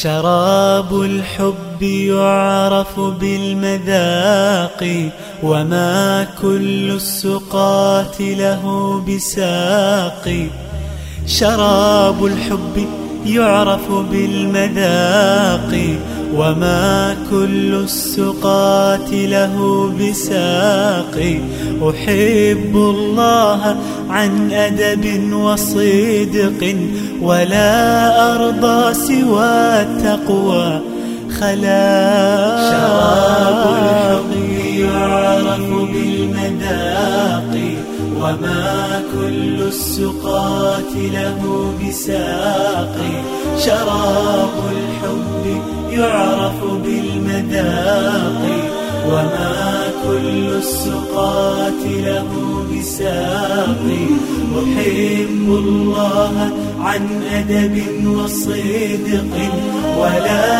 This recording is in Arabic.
شراب الحب يعرف بالمذاق وما كل السقات له بساق. شراب الحب يعرف بالمذاق وما كل السقات له بساق. أحب الله عن أدب وصدق ولا أرضى سوى التقوى. خلاق شراب الحب يعرف بالمذاق وما كل السقات له بساق. شراب الحب يعرف بالمذاق. وما كل السقات له بساق. أحب الله عن أدب وصدق. ولا